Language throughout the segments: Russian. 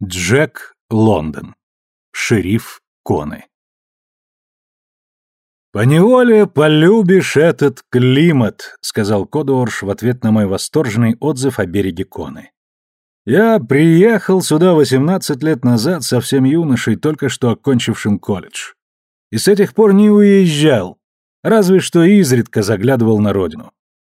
Джек Лондон. Шериф Коны. «Поневоле полюбишь этот климат», — сказал Кодуорш в ответ на мой восторженный отзыв о береге Коны. «Я приехал сюда 18 лет назад совсем юношей, только что окончившим колледж. И с этих пор не уезжал, разве что изредка заглядывал на родину.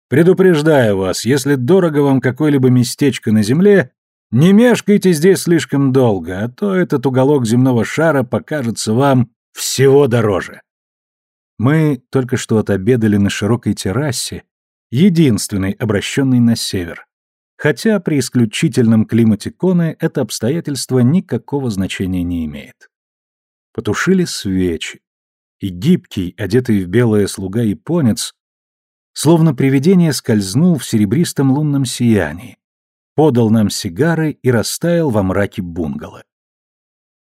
Предупреждаю вас, если дорого вам какое-либо местечко на земле, не мешкайте здесь слишком долго, а то этот уголок земного шара покажется вам всего дороже. Мы только что отобедали на широкой террасе, единственной обращенной на север. Хотя при исключительном климате Коны это обстоятельство никакого значения не имеет. Потушили свечи, и гибкий, одетый в белое слуга японец, словно привидение скользнул в серебристом лунном сиянии, подал нам сигары и растаял во мраке бунгало.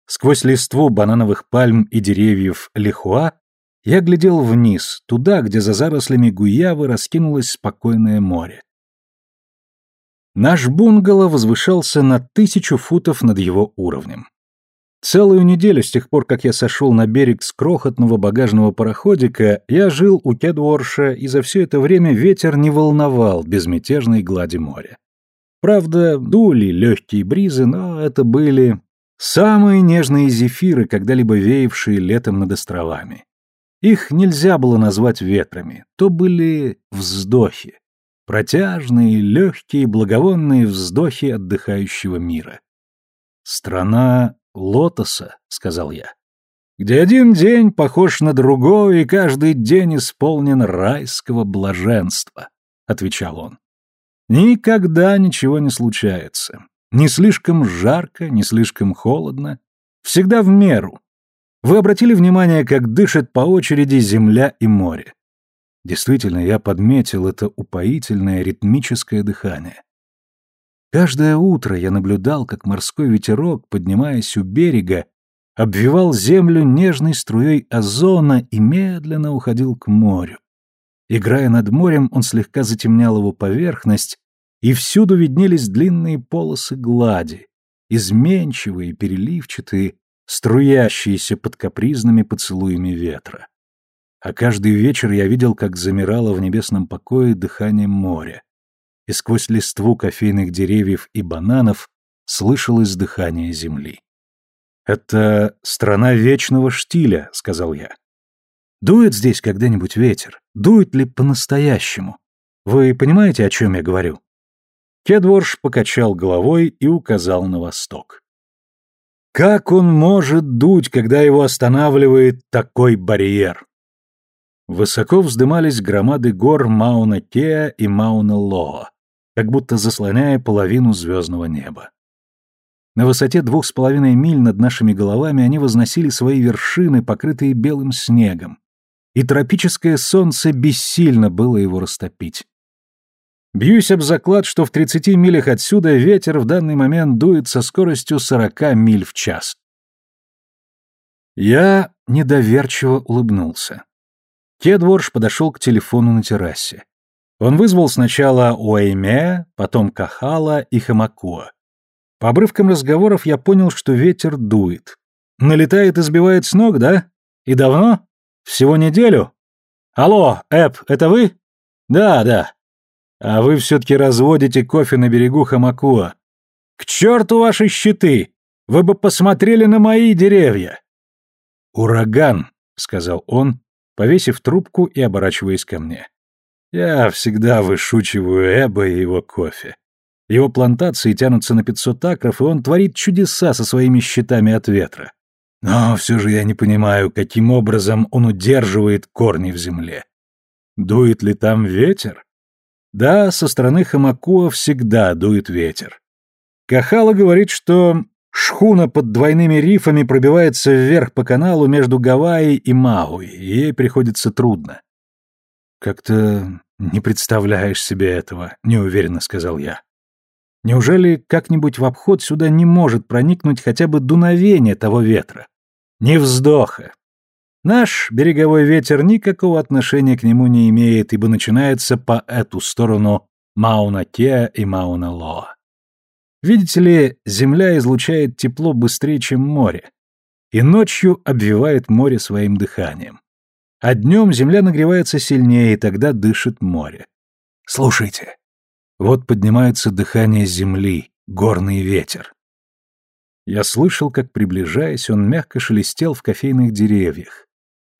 Сквозь листву банановых пальм и деревьев лихуа я глядел вниз, туда, где за зарослями гуявы раскинулось спокойное море. Наш бунгало возвышался на тысячу футов над его уровнем. Целую неделю с тех пор, как я сошел на берег с крохотного багажного пароходика, я жил у Кедворша, и за все это время ветер не волновал безмятежной глади моря. Правда, дули легкие бризы, но это были самые нежные зефиры, когда-либо веявшие летом над островами. Их нельзя было назвать ветрами, то были вздохи. Протяжные, легкие, благовонные вздохи отдыхающего мира. «Страна лотоса», — сказал я, — «где один день похож на другой, и каждый день исполнен райского блаженства», — отвечал он. Никогда ничего не случается. Не слишком жарко, не слишком холодно. Всегда в меру. Вы обратили внимание, как дышат по очереди земля и море? Действительно, я подметил это упоительное ритмическое дыхание. Каждое утро я наблюдал, как морской ветерок, поднимаясь у берега, обвивал землю нежной струей озона и медленно уходил к морю. Играя над морем, он слегка затемнял его поверхность, и всюду виднелись длинные полосы глади, изменчивые, переливчатые, струящиеся под капризными поцелуями ветра. А каждый вечер я видел, как замирало в небесном покое дыхание моря, и сквозь листву кофейных деревьев и бананов слышалось дыхание земли. «Это страна вечного штиля», — сказал я. Дует здесь когда-нибудь ветер? Дует ли по-настоящему? Вы понимаете, о чем я говорю?» Кедворш покачал головой и указал на восток. «Как он может дуть, когда его останавливает такой барьер?» Высоко вздымались громады гор Мауна-Кеа и Мауна-Лоа, как будто заслоняя половину звездного неба. На высоте двух с половиной миль над нашими головами они возносили свои вершины, покрытые белым снегом, и тропическое солнце бессильно было его растопить. Бьюсь об заклад, что в 30 милях отсюда ветер в данный момент дует со скоростью 40 миль в час. Я недоверчиво улыбнулся. Кедворш подошел к телефону на террасе. Он вызвал сначала Уэйме, потом Кахала и Хамакуа. По обрывкам разговоров я понял, что ветер дует. Налетает и сбивает с ног, да? И давно? Всего неделю? Алло, Эп, это вы? Да, да. А вы все-таки разводите кофе на берегу Хамакуа. К черту ваши щиты! Вы бы посмотрели на мои деревья. Ураган, сказал он, повесив трубку и оборачиваясь ко мне. Я всегда вышучиваю Эба и его кофе. Его плантации тянутся на 500 акров, и он творит чудеса со своими щитами от ветра. Но все же я не понимаю, каким образом он удерживает корни в земле. Дует ли там ветер? Да, со стороны Хамакуа всегда дует ветер. Кахала говорит, что шхуна под двойными рифами пробивается вверх по каналу между Гавайи и Мауи, и ей приходится трудно. «Как-то не представляешь себе этого», — неуверенно сказал я. «Неужели как-нибудь в обход сюда не может проникнуть хотя бы дуновение того ветра? Ни вздоха. Наш береговой ветер никакого отношения к нему не имеет, ибо начинается по эту сторону Мауна-Кеа и Мауна-Лоа. Видите ли, Земля излучает тепло быстрее, чем море, и ночью обвивает море своим дыханием. А днем Земля нагревается сильнее, и тогда дышит море. Слушайте. Вот поднимается дыхание Земли, горный ветер. Я слышал, как, приближаясь, он мягко шелестел в кофейных деревьях,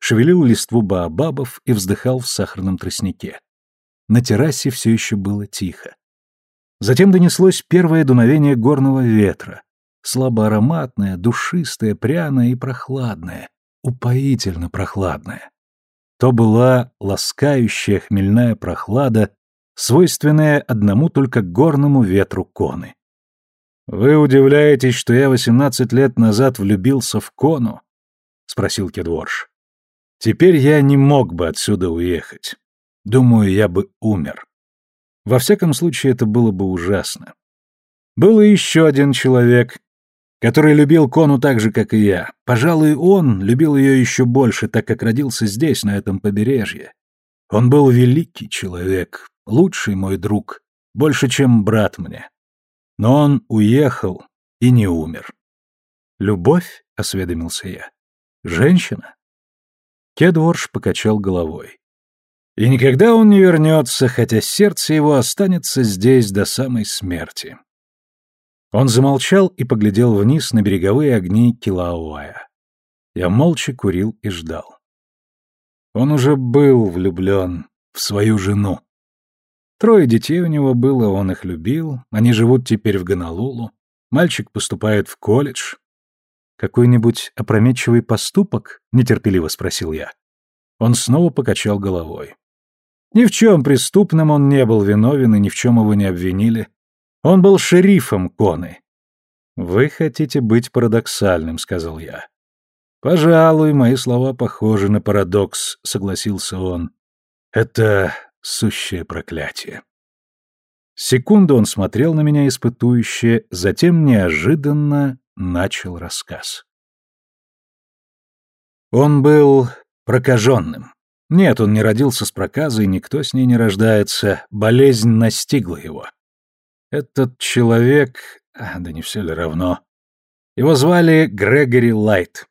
шевелил листву баобабов и вздыхал в сахарном тростнике. На террасе все еще было тихо. Затем донеслось первое дуновение горного ветра, слабо ароматное, душистое, пряное и прохладное, упоительно прохладное. То была ласкающая хмельная прохлада, свойственная одному только горному ветру коны. «Вы удивляетесь, что я восемнадцать лет назад влюбился в кону?» — спросил Кедворш. «Теперь я не мог бы отсюда уехать. Думаю, я бы умер. Во всяком случае, это было бы ужасно. Был и еще один человек, который любил Кону так же, как и я. Пожалуй, он любил ее еще больше, так как родился здесь, на этом побережье. Он был великий человек, лучший мой друг, больше, чем брат мне. Но он уехал и не умер. «Любовь?» — осведомился я. «Женщина?» Кедворш покачал головой. И никогда он не вернется, хотя сердце его останется здесь до самой смерти. Он замолчал и поглядел вниз на береговые огни Килауая. Я молча курил и ждал. Он уже был влюблен в свою жену. Трое детей у него было, он их любил, они живут теперь в Гонолулу. Мальчик поступает в колледж. «Какой-нибудь опрометчивый поступок?» — нетерпеливо спросил я. Он снова покачал головой. Ни в чем преступном он не был виновен и ни в чем его не обвинили. Он был шерифом Коны. «Вы хотите быть парадоксальным», — сказал я. «Пожалуй, мои слова похожи на парадокс», — согласился он. «Это сущее проклятие». Секунду он смотрел на меня испытующе, затем неожиданно начал рассказ. Он был прокаженным. Нет, он не родился с проказой, никто с ней не рождается, болезнь настигла его. Этот человек... А, да не все ли равно. Его звали Грегори Лайт.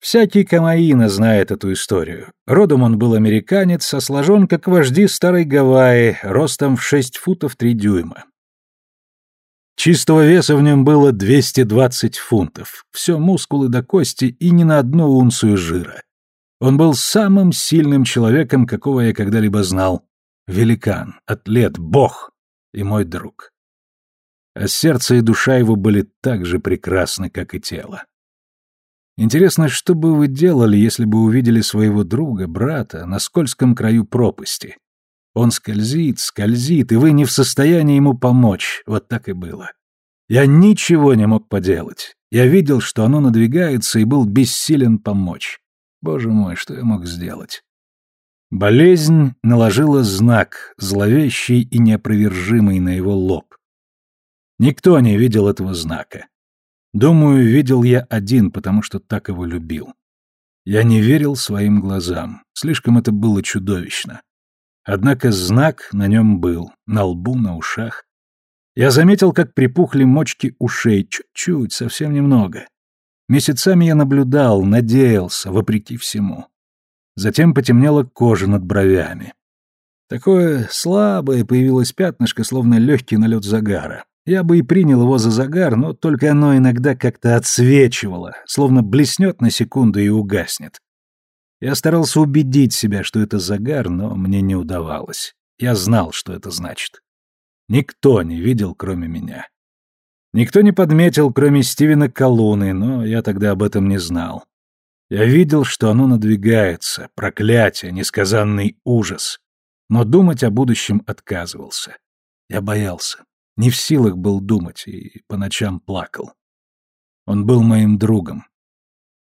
Всякий Камаина знает эту историю. Родом он был американец, а сложен, как вожди старой Гавайи, ростом в 6 футов 3 дюйма. Чистого веса в нем было 220 фунтов. Все мускулы до кости и ни на одну унцию жира. Он был самым сильным человеком, какого я когда-либо знал. Великан, атлет, бог и мой друг. А сердце и душа его были так же прекрасны, как и тело. Интересно, что бы вы делали, если бы увидели своего друга, брата, на скользком краю пропасти? Он скользит, скользит, и вы не в состоянии ему помочь. Вот так и было. Я ничего не мог поделать. Я видел, что оно надвигается, и был бессилен помочь. Боже мой, что я мог сделать? Болезнь наложила знак, зловещий и неопровержимый на его лоб. Никто не видел этого знака. Думаю, видел я один, потому что так его любил. Я не верил своим глазам, слишком это было чудовищно. Однако знак на нем был, на лбу, на ушах. Я заметил, как припухли мочки ушей, чуть-чуть, совсем немного. Месяцами я наблюдал, надеялся, вопреки всему. Затем потемнела кожа над бровями. Такое слабое появилось пятнышко, словно легкий налет загара. Я бы и принял его за загар, но только оно иногда как-то отсвечивало, словно блеснет на секунду и угаснет. Я старался убедить себя, что это загар, но мне не удавалось. Я знал, что это значит. Никто не видел, кроме меня. Никто не подметил, кроме Стивена Колуны, но я тогда об этом не знал. Я видел, что оно надвигается, проклятие, несказанный ужас. Но думать о будущем отказывался. Я боялся. Не в силах был думать и по ночам плакал. Он был моим другом.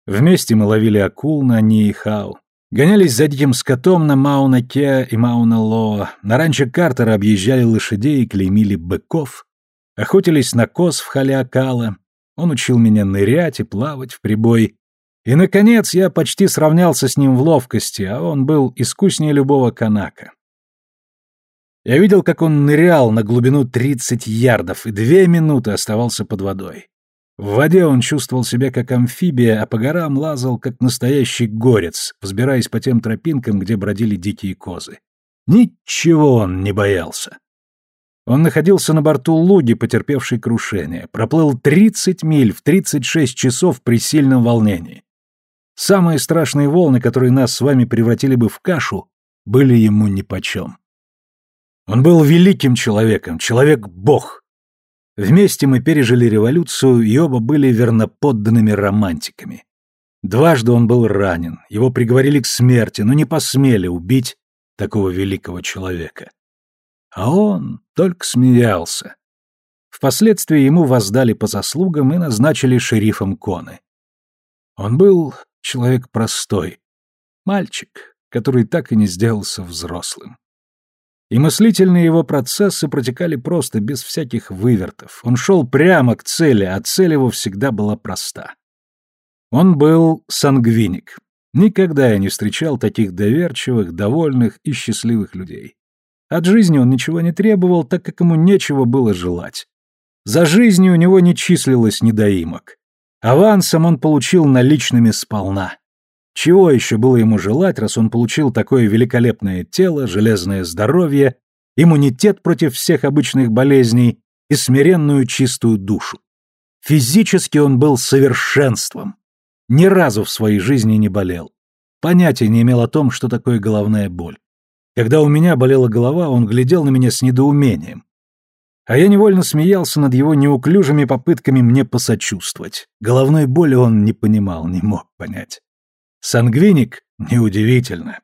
Вместе мы ловили акул на Нихау, гонялись за диким скотом на Мауна-Ке и Мауна-Лоа, на ранчо Картера объезжали лошадей и клеймили быков, охотились на коз в Халиакала, он учил меня нырять и плавать в прибой, и, наконец, я почти сравнялся с ним в ловкости, а он был искуснее любого канака. Я видел, как он нырял на глубину 30 ярдов и две минуты оставался под водой. В воде он чувствовал себя как амфибия, а по горам лазал как настоящий горец, взбираясь по тем тропинкам, где бродили дикие козы. Ничего он не боялся. Он находился на борту луги, потерпевшей крушение, проплыл 30 миль в 36 часов при сильном волнении. Самые страшные волны, которые нас с вами превратили бы в кашу, были ему нипочем. Он был великим человеком, человек-бог. Вместе мы пережили революцию и оба были верноподданными романтиками. Дважды он был ранен, его приговорили к смерти, но не посмели убить такого великого человека. А он только смеялся. Впоследствии ему воздали по заслугам и назначили шерифом Коны. Он был человек простой, мальчик, который так и не сделался взрослым. И мыслительные его процессы протекали просто, без всяких вывертов. Он шел прямо к цели, а цель его всегда была проста. Он был сангвиник. Никогда я не встречал таких доверчивых, довольных и счастливых людей. От жизни он ничего не требовал, так как ему нечего было желать. За жизнью у него не числилось недоимок. Авансом он получил наличными сполна. Чего еще было ему желать, раз он получил такое великолепное тело, железное здоровье, иммунитет против всех обычных болезней и смиренную чистую душу? Физически он был совершенством. Ни разу в своей жизни не болел. Понятия не имел о том, что такое головная боль. Когда у меня болела голова, он глядел на меня с недоумением. А я невольно смеялся над его неуклюжими попытками мне посочувствовать. Головной боли он не понимал, не мог понять. Сангвиник? Неудивительно.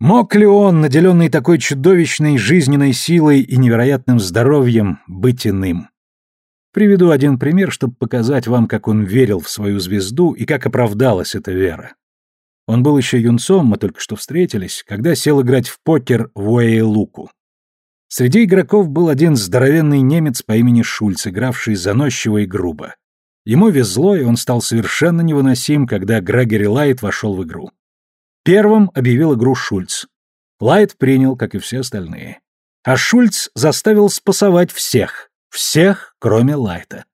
Мог ли он, наделенный такой чудовищной жизненной силой и невероятным здоровьем, быть иным? Приведу один пример, чтобы показать вам, как он верил в свою звезду и как оправдалась эта вера. Он был еще юнцом, мы только что встретились, когда сел играть в покер в Уэйлуку. Среди игроков был один здоровенный немец по имени Шульц, игравший заносчиво и грубо. Ему везло, и он стал совершенно невыносим, когда Грегори Лайт вошел в игру. Первым объявил игру Шульц. Лайт принял, как и все остальные. А Шульц заставил спасовать всех. Всех, кроме Лайта.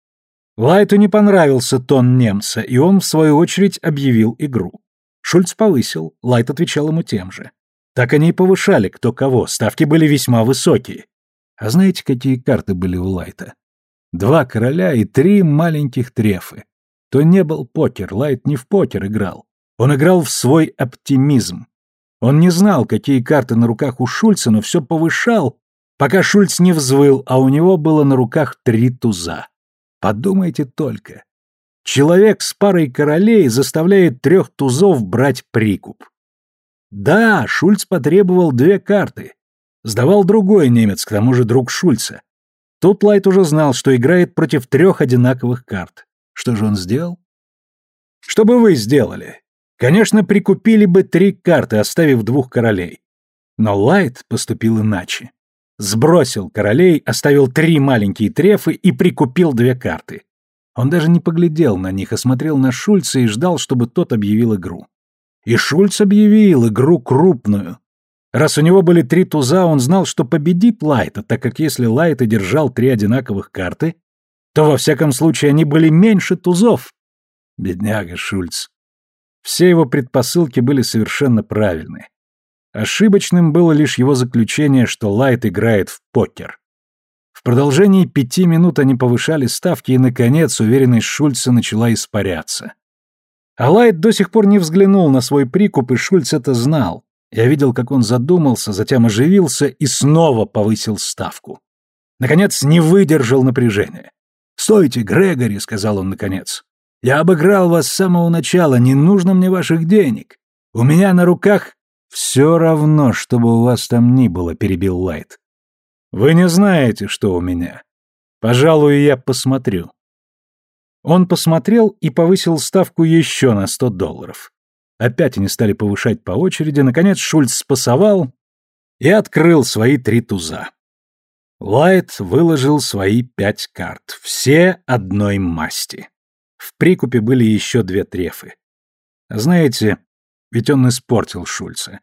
Лайту не понравился тон немца, и он, в свою очередь, объявил игру. Шульц повысил, Лайт отвечал ему тем же. Так они и повышали кто кого, ставки были весьма высокие. А знаете, какие карты были у Лайта? Два короля и три маленьких трефы. То не был покер, Лайт не в покер играл. Он играл в свой оптимизм. Он не знал, какие карты на руках у Шульца, но все повышал, пока Шульц не взвыл, а у него было на руках три туза. Подумайте только. Человек с парой королей заставляет трех тузов брать прикуп. Да, Шульц потребовал две карты. Сдавал другой немец, к тому же друг Шульца. Тут Лайт уже знал, что играет против трех одинаковых карт. Что же он сделал? Что бы вы сделали? Конечно, прикупили бы три карты, оставив двух королей. Но Лайт поступил иначе. Сбросил королей, оставил три маленькие трефы и прикупил две карты. Он даже не поглядел на них, а смотрел на Шульца и ждал, чтобы тот объявил игру. И Шульц объявил игру крупную. Раз у него были три туза, он знал, что победит Лайта, так как если Лайта держал три одинаковых карты, то во всяком случае они были меньше тузов. Бедняга Шульц. Все его предпосылки были совершенно правильны. Ошибочным было лишь его заключение, что Лайт играет в покер. В продолжении пяти минут они повышали ставки, и, наконец, уверенность Шульца начала испаряться. А Лайт до сих пор не взглянул на свой прикуп, и Шульц это знал. Я видел, как он задумался, затем оживился и снова повысил ставку. Наконец, не выдержал напряжения. «Стойте, Грегори», — сказал он наконец. «Я обыграл вас с самого начала, не нужно мне ваших денег. У меня на руках...» «Все равно, чтобы у вас там ни было», — перебил Лайт. Вы не знаете, что у меня. Пожалуй, я посмотрю. Он посмотрел и повысил ставку еще на сто долларов. Опять они стали повышать по очереди, наконец Шульц спасовал и открыл свои три туза. Лайт выложил свои пять карт, все одной масти. В прикупе были еще две трефы. Знаете, ведь он испортил Шульца.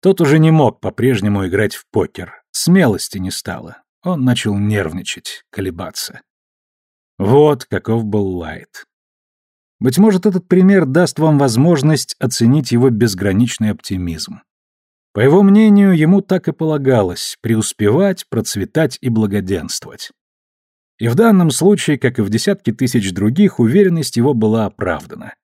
Тот уже не мог по-прежнему играть в покер, Смелости не стало. Он начал нервничать, колебаться. Вот каков был Лайт. Быть может, этот пример даст вам возможность оценить его безграничный оптимизм. По его мнению, ему так и полагалось преуспевать, процветать и благоденствовать. И в данном случае, как и в десятки тысяч других, уверенность его была оправдана.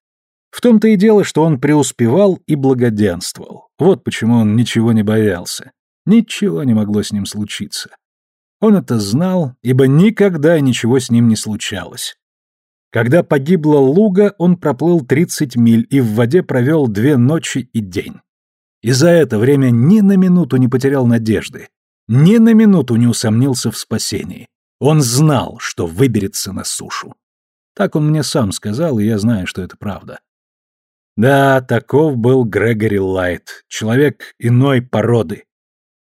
В том-то и дело, что он преуспевал и благоденствовал. Вот почему он ничего не боялся. Ничего не могло с ним случиться. Он это знал, ибо никогда ничего с ним не случалось. Когда погибла Луга, он проплыл 30 миль и в воде провел две ночи и день. И за это время ни на минуту не потерял надежды, ни на минуту не усомнился в спасении. Он знал, что выберется на сушу. Так он мне сам сказал, и я знаю, что это правда. Да, таков был Грегори Лайт, человек иной породы,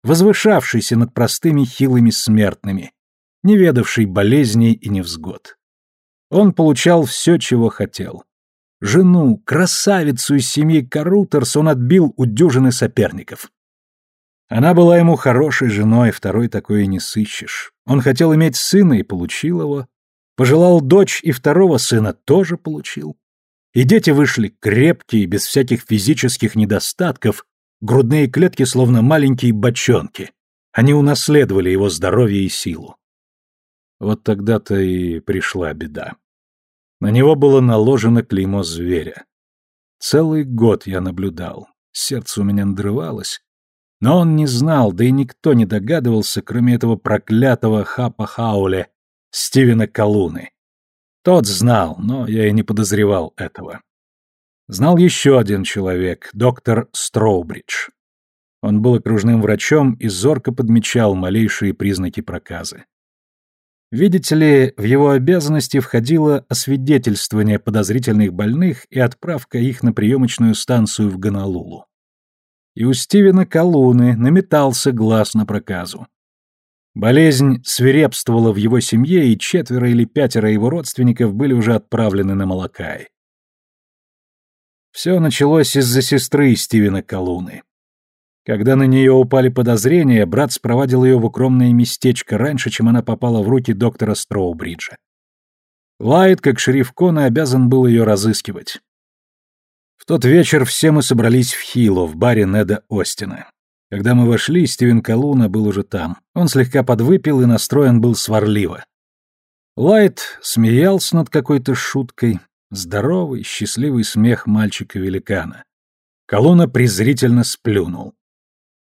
возвышавшийся над простыми хилыми смертными, не ведавший болезней и невзгод. Он получал все, чего хотел. Жену, красавицу из семьи Карутерс он отбил у дюжины соперников. Она была ему хорошей женой, второй такой не сыщешь. Он хотел иметь сына и получил его. Пожелал дочь и второго сына тоже получил. И дети вышли крепкие, без всяких физических недостатков, грудные клетки словно маленькие бочонки. Они унаследовали его здоровье и силу. Вот тогда-то и пришла беда. На него было наложено клеймо зверя. Целый год я наблюдал. Сердце у меня надрывалось. Но он не знал, да и никто не догадывался, кроме этого проклятого Хапа Хауле, Стивена Калуны. Тот знал, но я и не подозревал этого. Знал еще один человек, доктор Строубридж. Он был окружным врачом и зорко подмечал малейшие признаки проказы. Видите ли, в его обязанности входило освидетельствование подозрительных больных и отправка их на приемочную станцию в Гонолулу. И у Стивена Калуны наметался глаз на проказу. Болезнь свирепствовала в его семье, и четверо или пятеро его родственников были уже отправлены на Малакай. Все началось из-за сестры Стивена Калуны. Когда на нее упали подозрения, брат спровадил ее в укромное местечко раньше, чем она попала в руки доктора Строубриджа. Лайт, как шериф Кона, обязан был ее разыскивать. В тот вечер все мы собрались в Хило, в баре Неда Остина. Когда мы вошли, Стивен Калуна был уже там. Он слегка подвыпил и настроен был сварливо. Лайт смеялся над какой-то шуткой. Здоровый, счастливый смех мальчика-великана. Калуна презрительно сплюнул.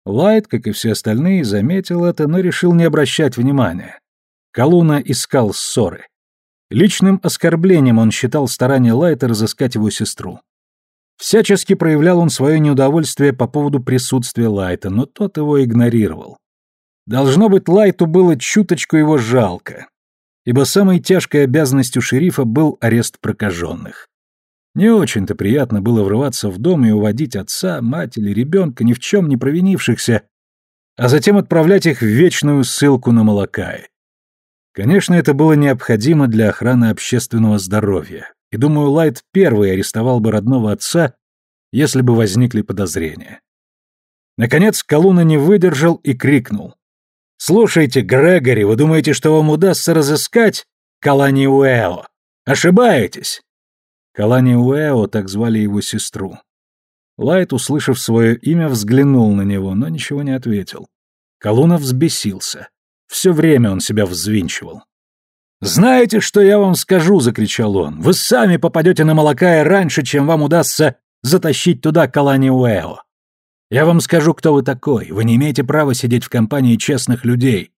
Лайт, как и все остальные, заметил это, но решил не обращать внимания. Калуна искал ссоры. Личным оскорблением он считал старание Лайта разыскать его сестру. Всячески проявлял он свое неудовольствие по поводу присутствия Лайта, но тот его игнорировал. Должно быть, Лайту было чуточку его жалко, ибо самой тяжкой обязанностью шерифа был арест прокаженных. Не очень-то приятно было врываться в дом и уводить отца, мать или ребенка, ни в чем не провинившихся, а затем отправлять их в вечную ссылку на Малакай. Конечно, это было необходимо для охраны общественного здоровья, и, думаю, Лайт первый арестовал бы родного отца, если бы возникли подозрения. Наконец Колуна не выдержал и крикнул. «Слушайте, Грегори, вы думаете, что вам удастся разыскать Калани Уэо? Ошибаетесь!» Калани Уэо, так звали его сестру. Лайт, услышав свое имя, взглянул на него, но ничего не ответил. Колуна взбесился. Все время он себя взвинчивал. «Знаете, что я вам скажу?» — закричал он. «Вы сами попадете на Малакая раньше, чем вам удастся затащить туда Калани Уэо. Я вам скажу, кто вы такой. Вы не имеете права сидеть в компании честных людей.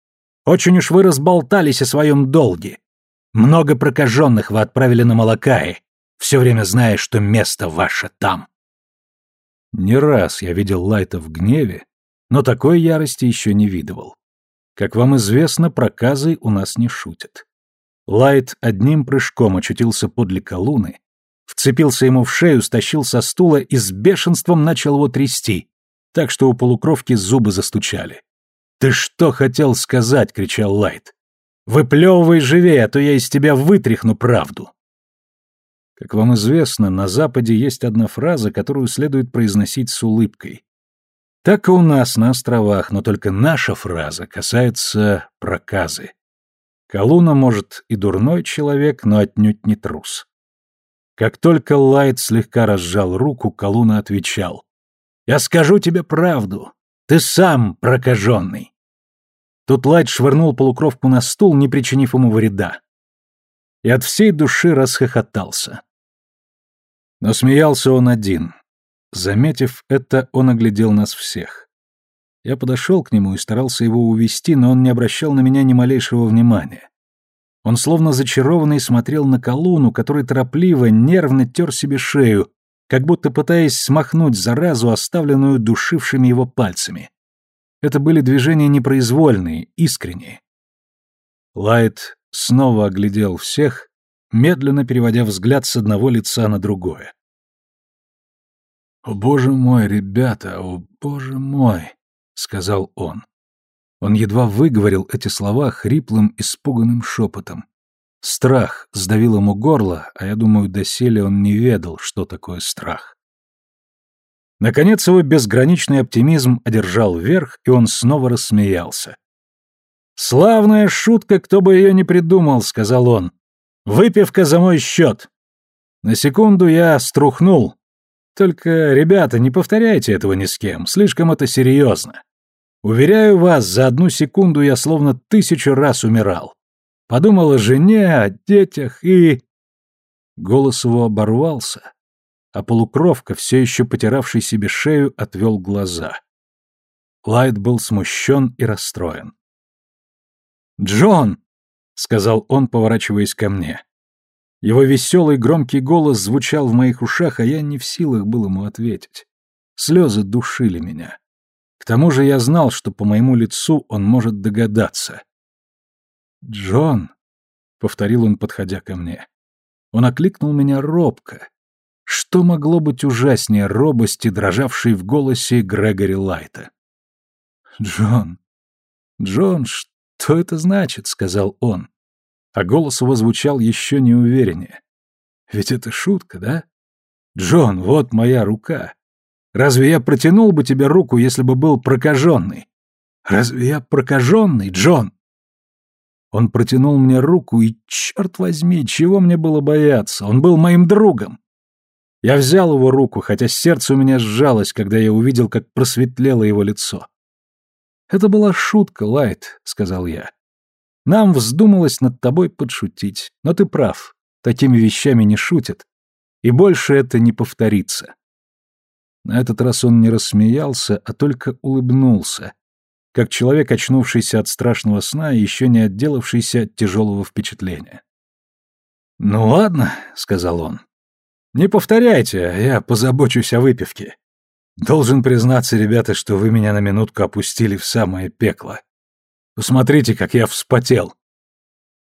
Очень уж вы разболтались о своем долге. Много прокаженных вы отправили на Малакаи, все время зная, что место ваше там». Не раз я видел Лайта в гневе, но такой ярости еще не видывал. Как вам известно, проказой у нас не шутят. Лайт одним прыжком очутился подле Калуны, вцепился ему в шею, стащил со стула и с бешенством начал его трясти, так что у полукровки зубы застучали. «Ты что хотел сказать?» — кричал Лайт. «Выплевывай живее, а то я из тебя вытряхну правду». Как вам известно, на Западе есть одна фраза, которую следует произносить с улыбкой. Так и у нас на островах, но только наша фраза касается проказы. Калуна, может, и дурной человек, но отнюдь не трус. Как только Лайт слегка разжал руку, Калуна отвечал. «Я скажу тебе правду. Ты сам прокаженный». Тут Лайт швырнул полукровку на стул, не причинив ему вреда. И от всей души расхохотался. Но смеялся он один. Заметив это, он оглядел нас всех. Я подошел к нему и старался его увести, но он не обращал на меня ни малейшего внимания. Он словно зачарованный смотрел на колонну, который торопливо, нервно тер себе шею, как будто пытаясь смахнуть заразу, оставленную душившими его пальцами. Это были движения непроизвольные, искренние. Лайт снова оглядел всех, медленно переводя взгляд с одного лица на другое. «О, боже мой, ребята, о, боже мой!» — сказал он. Он едва выговорил эти слова хриплым, испуганным шепотом. Страх сдавил ему горло, а я думаю, доселе он не ведал, что такое страх. Наконец его безграничный оптимизм одержал верх, и он снова рассмеялся. «Славная шутка, кто бы ее не придумал», — сказал он. «Выпивка за мой счет». На секунду я струхнул, только, ребята, не повторяйте этого ни с кем, слишком это серьезно. Уверяю вас, за одну секунду я словно тысячу раз умирал. Подумал о жене, о детях и... Голос его оборвался, а полукровка, все еще потиравший себе шею, отвел глаза. Лайт был смущен и расстроен. «Джон!» — сказал он, поворачиваясь ко мне. Его веселый громкий голос звучал в моих ушах, а я не в силах был ему ответить. Слезы душили меня. К тому же я знал, что по моему лицу он может догадаться. «Джон», — повторил он, подходя ко мне. Он окликнул меня робко. Что могло быть ужаснее робости, дрожавшей в голосе Грегори Лайта? «Джон, Джон, что это значит?» — сказал он а голос его звучал еще неувереннее. «Ведь это шутка, да? Джон, вот моя рука. Разве я протянул бы тебе руку, если бы был прокаженный? Разве я прокаженный, Джон?» Он протянул мне руку, и, черт возьми, чего мне было бояться? Он был моим другом. Я взял его руку, хотя сердце у меня сжалось, когда я увидел, как просветлело его лицо. «Это была шутка, Лайт», — сказал я. Нам вздумалось над тобой подшутить, но ты прав, такими вещами не шутят, и больше это не повторится. На этот раз он не рассмеялся, а только улыбнулся, как человек, очнувшийся от страшного сна и еще не отделавшийся от тяжелого впечатления. «Ну ладно», — сказал он, — «не повторяйте, а я позабочусь о выпивке. Должен признаться, ребята, что вы меня на минутку опустили в самое пекло. Посмотрите, как я вспотел!»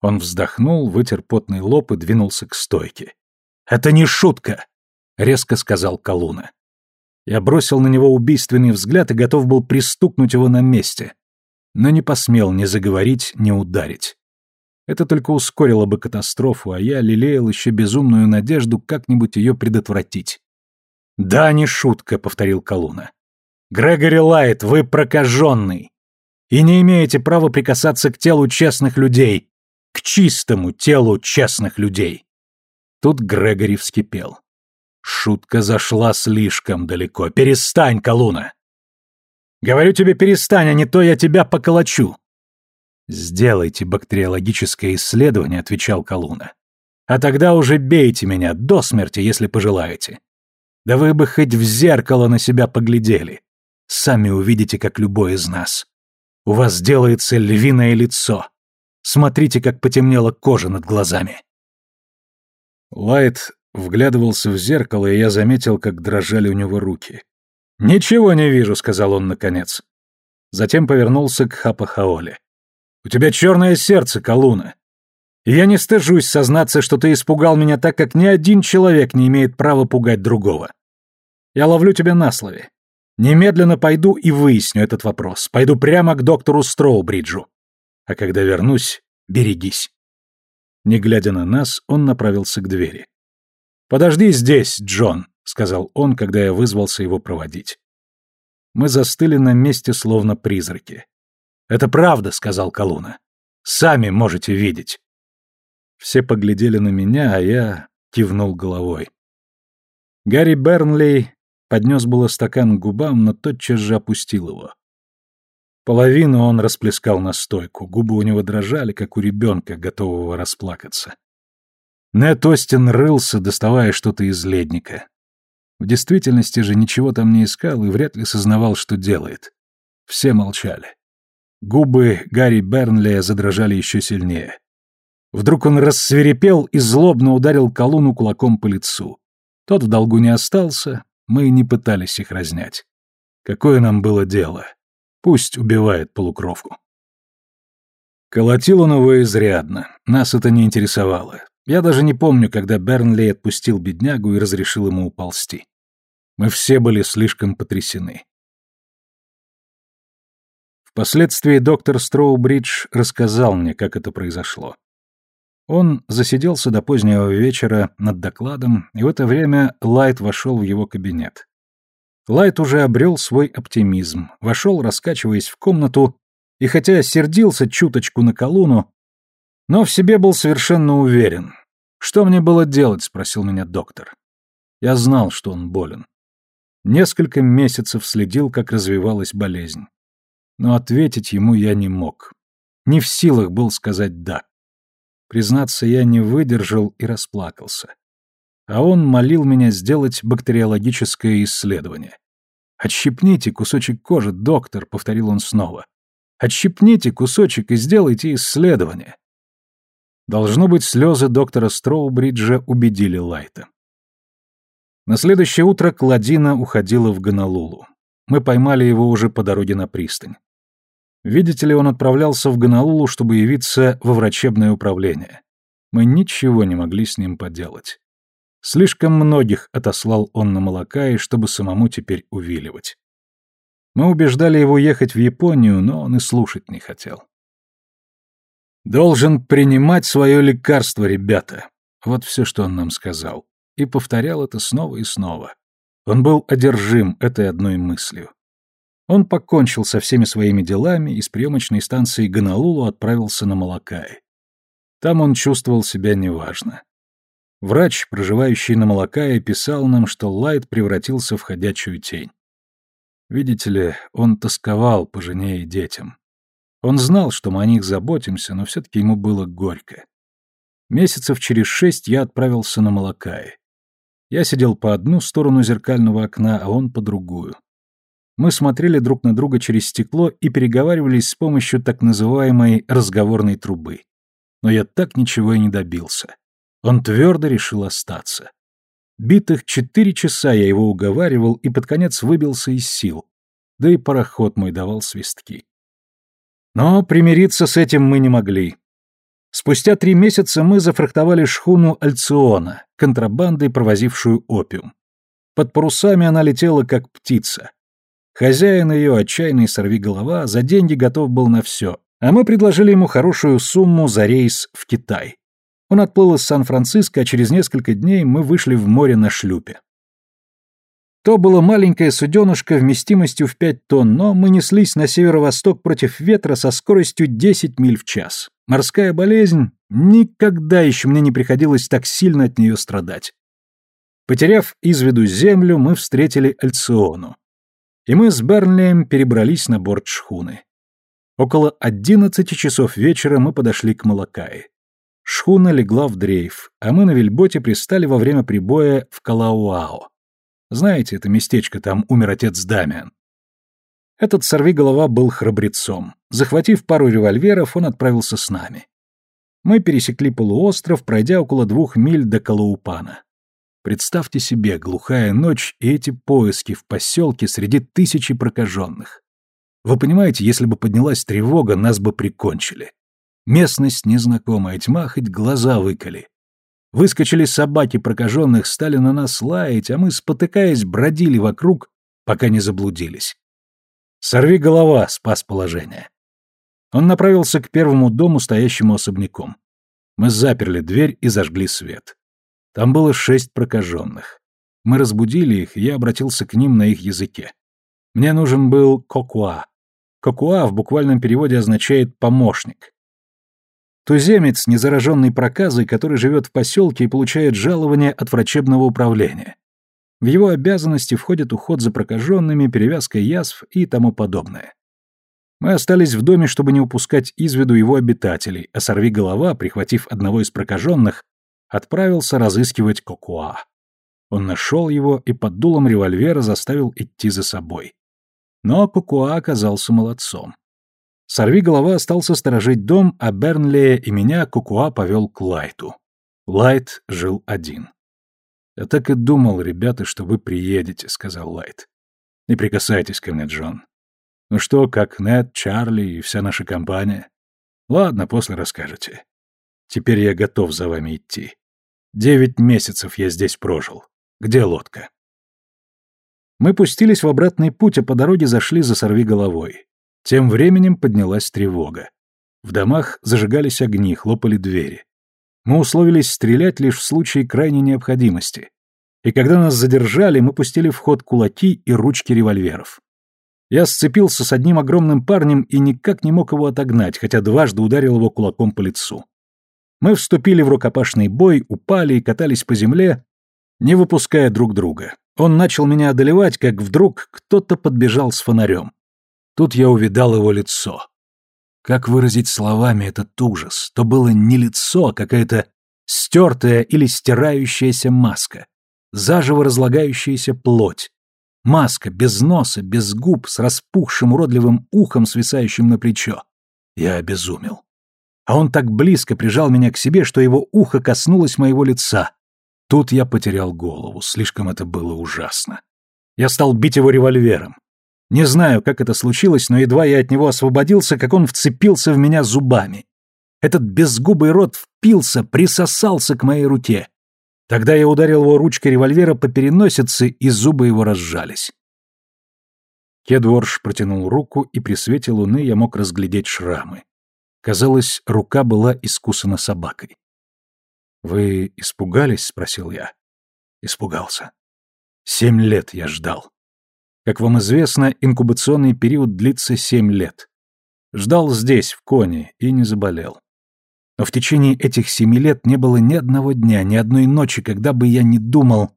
Он вздохнул, вытер потный лоб и двинулся к стойке. «Это не шутка!» — резко сказал Калуна. Я бросил на него убийственный взгляд и готов был пристукнуть его на месте, но не посмел ни заговорить, ни ударить. Это только ускорило бы катастрофу, а я лелеял еще безумную надежду как-нибудь ее предотвратить. «Да, не шутка», — повторил Калуна. «Грегори Лайт, вы прокаженный и не имеете права прикасаться к телу честных людей, к чистому телу честных людей. Тут Грегори вскипел. Шутка зашла слишком далеко. Перестань, Колуна. Говорю тебе, перестань, а не то я тебя поколочу. Сделайте бактериологическое исследование, отвечал Колуна. А тогда уже бейте меня до смерти, если пожелаете. Да вы бы хоть в зеркало на себя поглядели. Сами увидите, как любой из нас. У вас делается львиное лицо. Смотрите, как потемнела кожа над глазами. Лайт вглядывался в зеркало, и я заметил, как дрожали у него руки. «Ничего не вижу», — сказал он наконец. Затем повернулся к Хапахаоле. «У тебя черное сердце, Калуна. Я не стыжусь сознаться, что ты испугал меня так, как ни один человек не имеет права пугать другого. Я ловлю тебя на слове. Немедленно пойду и выясню этот вопрос. Пойду прямо к доктору Строубриджу. А когда вернусь, берегись. Не глядя на нас, он направился к двери. «Подожди здесь, Джон», — сказал он, когда я вызвался его проводить. Мы застыли на месте, словно призраки. «Это правда», — сказал Калуна. «Сами можете видеть». Все поглядели на меня, а я кивнул головой. Гарри Бернли поднес было стакан к губам, но тотчас же опустил его. Половину он расплескал на стойку, губы у него дрожали, как у ребенка, готового расплакаться. Нед Остин рылся, доставая что-то из ледника. В действительности же ничего там не искал и вряд ли сознавал, что делает. Все молчали. Губы Гарри Бернли задрожали еще сильнее. Вдруг он рассверепел и злобно ударил колуну кулаком по лицу. Тот в долгу не остался, мы не пытались их разнять. Какое нам было дело? Пусть убивает полукровку. Колотил он его изрядно, нас это не интересовало. Я даже не помню, когда Бернли отпустил беднягу и разрешил ему уползти. Мы все были слишком потрясены. Впоследствии доктор Строубридж рассказал мне, как это произошло. Он засиделся до позднего вечера над докладом, и в это время Лайт вошел в его кабинет. Лайт уже обрел свой оптимизм, вошел, раскачиваясь в комнату, и хотя сердился чуточку на Калуну, но в себе был совершенно уверен. «Что мне было делать?» — спросил меня доктор. Я знал, что он болен. Несколько месяцев следил, как развивалась болезнь. Но ответить ему я не мог. Не в силах был сказать «да». Признаться, я не выдержал и расплакался. А он молил меня сделать бактериологическое исследование. «Отщипните кусочек кожи, доктор», — повторил он снова. «Отщипните кусочек и сделайте исследование». Должно быть, слезы доктора Строубриджа убедили Лайта. На следующее утро Кладина уходила в Гонолулу. Мы поймали его уже по дороге на пристань. Видите ли, он отправлялся в Гонолулу, чтобы явиться во врачебное управление. Мы ничего не могли с ним поделать. Слишком многих отослал он на Малакай, чтобы самому теперь увиливать. Мы убеждали его ехать в Японию, но он и слушать не хотел. «Должен принимать свое лекарство, ребята», — вот все, что он нам сказал. И повторял это снова и снова. Он был одержим этой одной мыслью. Он покончил со всеми своими делами и с приемочной станции Гонолулу отправился на Малакай. Там он чувствовал себя неважно. Врач, проживающий на Малакае, писал нам, что Лайт превратился в ходячую тень. Видите ли, он тосковал по жене и детям. Он знал, что мы о них заботимся, но все-таки ему было горько. Месяцев через шесть я отправился на Малакае. Я сидел по одну сторону зеркального окна, а он по другую. Мы смотрели друг на друга через стекло и переговаривались с помощью так называемой разговорной трубы. Но я так ничего и не добился. Он твердо решил остаться. Битых четыре часа я его уговаривал и под конец выбился из сил, да и пароход мой давал свистки. Но примириться с этим мы не могли. Спустя три месяца мы зафрахтовали шхуну Альциона, контрабандой, провозившую опиум. Под парусами она летела, как птица. Хозяин ее, отчаянный сорвиголова, за деньги готов был на все, а мы предложили ему хорошую сумму за рейс в Китай. Он отплыл из Сан-Франциско, а через несколько дней мы вышли в море на шлюпе. То было маленькое суденышко вместимостью в 5 тонн, но мы неслись на северо-восток против ветра со скоростью 10 миль в час. Морская болезнь, никогда еще мне не приходилось так сильно от нее страдать. Потеряв из виду землю, мы встретили Альциону. И мы с Бернлием перебрались на борт шхуны. Около 11 часов вечера мы подошли к Малакае. Шхуна легла в дрейф, а мы на вельботе пристали во время прибоя в Калауао. Знаете, это местечко, там умер отец Дамиан. Этот сорвиголова был храбрецом. Захватив пару револьверов, он отправился с нами. Мы пересекли полуостров, пройдя около двух миль до Калаупана. Представьте себе глухая ночь и эти поиски в поселке среди тысячи прокаженных. Вы понимаете, если бы поднялась тревога, нас бы прикончили. Местность незнакомая, тьма хоть глаза выколи. Выскочили собаки прокаженных, стали на нас лаять, а мы, спотыкаясь, бродили вокруг, пока не заблудились. Сорви голова, спас положение. Он направился к первому дому, стоящему особняком. Мы заперли дверь и зажгли свет. Там было шесть прокаженных. Мы разбудили их, и я обратился к ним на их языке. Мне нужен был Кокуа. Кокуа в буквальном переводе означает «помощник». Туземец, не зараженный проказой, который живет в поселке и получает жалование от врачебного управления. В его обязанности входит уход за прокаженными, перевязка язв и тому подобное. Мы остались в доме, чтобы не упускать из виду его обитателей, а Сорвиголова, прихватив одного из прокаженных, отправился разыскивать Кокуа. Он нашел его и под дулом револьвера заставил идти за собой. Но Кокуа оказался молодцом. Сорвиголова остался сторожить дом, а Бернлея и меня Кокуа повел к Лайту. Лайт жил один. «Я так и думал, ребята, что вы приедете», — сказал Лайт. «Не прикасайтесь ко мне, Джон. Ну что, как Нед, Чарли и вся наша компания? Ладно, после расскажете. Теперь я готов за вами идти. Девять месяцев я здесь прожил. Где лодка?» Мы пустились в обратный путь, а по дороге зашли за сорви головой. Тем временем поднялась тревога. В домах зажигались огни, хлопали двери. Мы условились стрелять лишь в случае крайней необходимости. И когда нас задержали, мы пустили в ход кулаки и ручки револьверов. Я сцепился с одним огромным парнем и никак не мог его отогнать, хотя дважды ударил его кулаком по лицу. Мы вступили в рукопашный бой, упали и катались по земле, не выпуская друг друга. Он начал меня одолевать, как вдруг кто-то подбежал с фонарем. Тут я увидал его лицо. Как выразить словами этот ужас? То было не лицо, а какая-то стертая или стирающаяся маска, заживо разлагающаяся плоть. Маска без носа, без губ, с распухшим уродливым ухом, свисающим на плечо. Я обезумел. А он так близко прижал меня к себе, что его ухо коснулось моего лица. Тут я потерял голову, слишком это было ужасно. Я стал бить его револьвером. Не знаю, как это случилось, но едва я от него освободился, как он вцепился в меня зубами. Этот безгубый рот впился, присосался к моей руке. Тогда я ударил его ручкой револьвера по переносице, и зубы его разжались. Кедворш протянул руку, и при свете луны я мог разглядеть шрамы. Казалось, рука была искусана собакой. «Вы испугались?» — спросил я. Испугался. Семь лет я ждал. Как вам известно, инкубационный период длится 7 лет. Ждал здесь, в Коне, и не заболел. Но в течение этих семи лет не было ни одного дня, ни одной ночи, когда бы я не думал...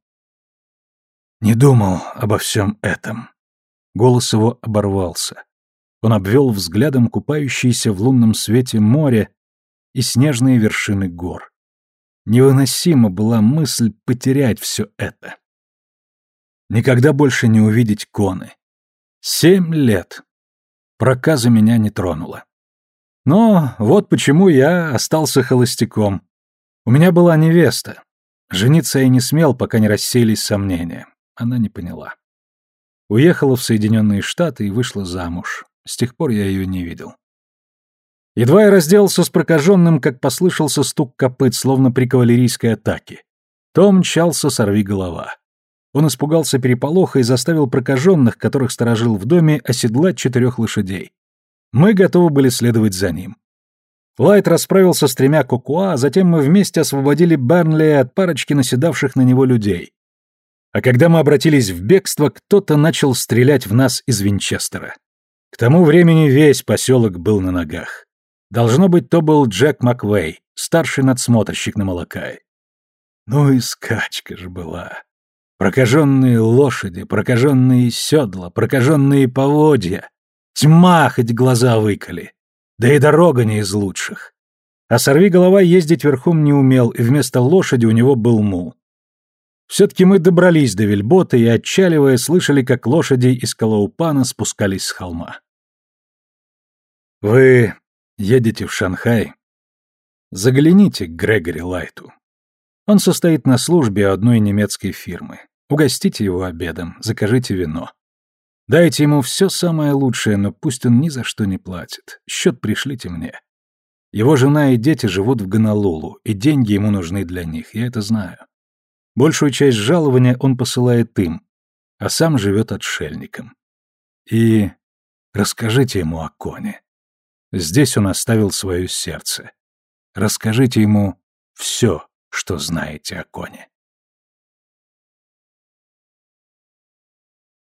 Не думал обо всем этом. Голос его оборвался. Он обвел взглядом купающееся в лунном свете море и снежные вершины гор. Невыносима была мысль потерять все это. Никогда больше не увидеть коны. Семь лет. Проказа меня не тронула. Но вот почему я остался холостяком. У меня была невеста. Жениться я не смел, пока не рассеялись сомнения. Она не поняла. Уехала в Соединенные Штаты и вышла замуж. С тех пор я ее не видел. Едва я разделался с прокаженным, как послышался стук копыт, словно при кавалерийской атаке. То мчался сорви голова. Он испугался переполоха и заставил прокаженных, которых сторожил в доме, оседлать четырех лошадей. Мы готовы были следовать за ним. Лайт расправился с тремя кокуа, а затем мы вместе освободили Бернли от парочки наседавших на него людей. А когда мы обратились в бегство, кто-то начал стрелять в нас из Винчестера. Тому времени весь поселок был на ногах. Должно быть, то был Джек Маквей, старший надсмотрщик на Малакае. Ну и скачка же была. Прокаженные лошади, прокаженные седла, прокаженные поводья. Тьма, хоть глаза выколи. Да и дорога не из лучших. А сорви голова ездить верхом не умел, и вместо лошади у него был мул. Все-таки мы добрались до Вильбота и, отчаливая, слышали, как лошади из Калаупана спускались с холма. «Вы едете в Шанхай? Загляните к Грегори Лайту. Он состоит на службе одной немецкой фирмы. Угостите его обедом, закажите вино. Дайте ему все самое лучшее, но пусть он ни за что не платит. Счет пришлите мне. Его жена и дети живут в Гонолулу, и деньги ему нужны для них, я это знаю. Большую часть жалования он посылает им, а сам живет отшельником. И расскажите ему о коне. Здесь он оставил свое сердце. Расскажите ему все, что знаете о коне.